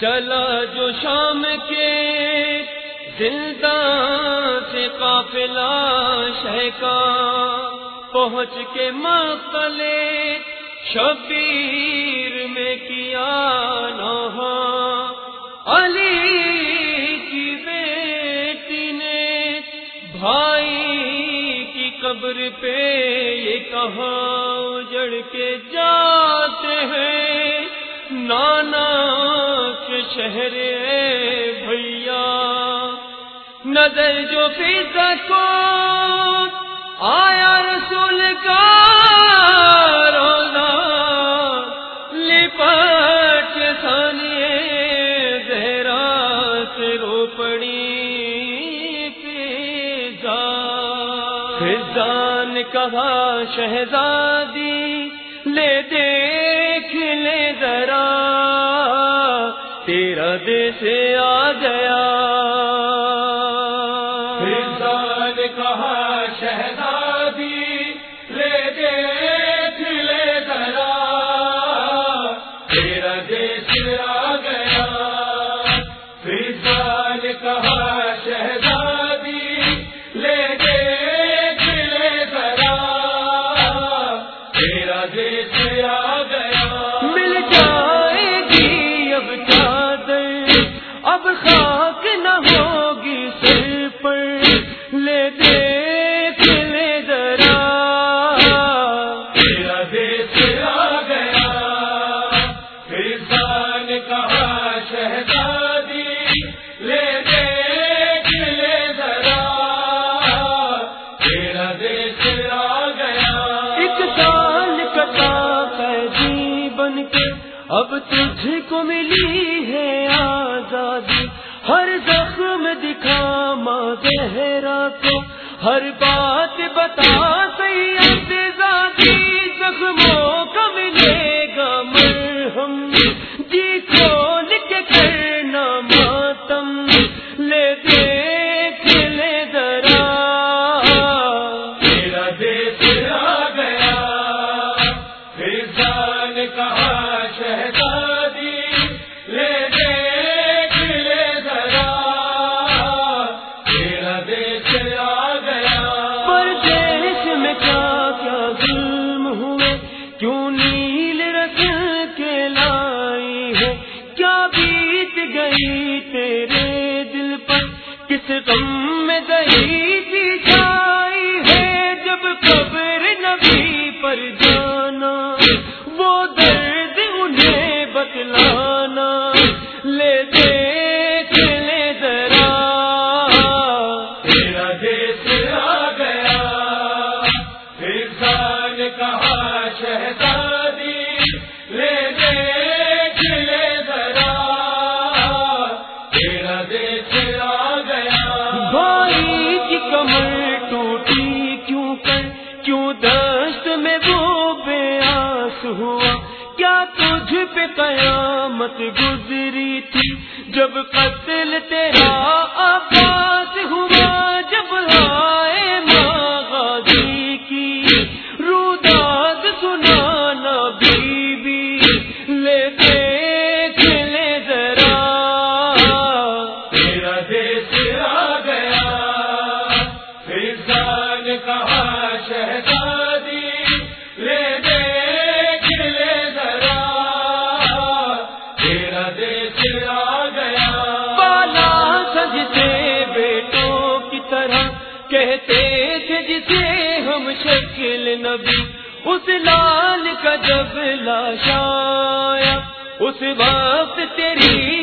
چلا جو شام کے زندان سے قافلہ شہ کا پہنچ کے مقلے شبیر میں کیا نہ علی کی بیٹی نے بھائی کی قبر پہ یہ کہاں جڑ کے جاتے ہیں نانا کے شہر بھیا۔ نظر جو پیتا کو آیا رسول کا روزہ۔ لپٹ سانیے زہرا سے رو پڑی فضان کہا شہزادی، لے دیکھ تیرا دیش آ گیا۔ فضان کہا شہزادی، لے دیکھ لے ذرا۔ تیرا دیش آ گیا۔ فضان کہا شہزادی، لے دیکھ لے ذرا۔ تیرا دیش آ گیا۔ اب تجھ کو ملی ہے آزادی۔ ہر زخم دکھا ماں زہرا کو۔ ہر بات بتا تیرے دل پر؟ کس غم میں گئی قبر نبی پر جانا، وہ درد انہیں بتلانا، لے دیکھ، لے ذرا، تیرا آ گیا۔ کہا شہزادی، لے دیکھ، لے ذرا، تیرا دیش آ گیا۔ بھائی کی کمر ٹوٹی دست میں وہ بے آس ہوا۔ کیا تجھ پہ قیامت گزری تھی جب قتل تیرا آباد کہتے تھے جسے ہم شکل نبی اس لال کا جب لاشایا اس وقت تیری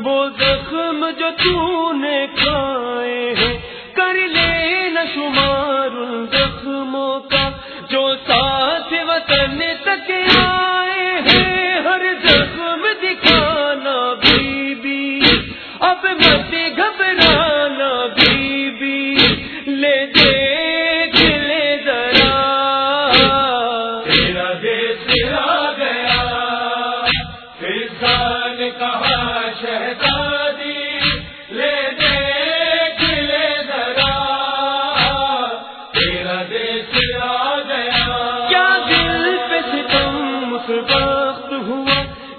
وہ زخم جو تو نے کھائے ہیں، کر لے نہ شمار ان زخموں کا، جو ساتھ وطن تک آئے ہیں، ہر زخم دکھانا بی بی اب مت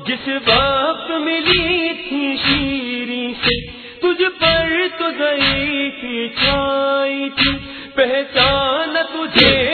جس وقت ملی تھی شیری سے، تجھ پر تو گئی تھی چھائی تھی پہچان تجھے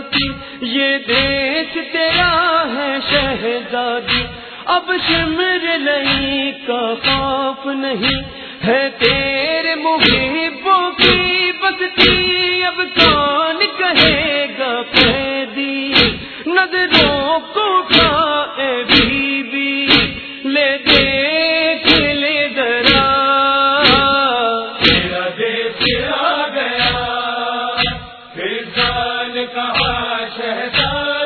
کی، یہ دیش تیرا ہے شہزادی، اب شمر نہیں کا خوف نہیں ہے تیرے محبوں کی بستی، اب کون کہے گا قیدی؟ نظروں کو کھائے بی بی کہا شہزاد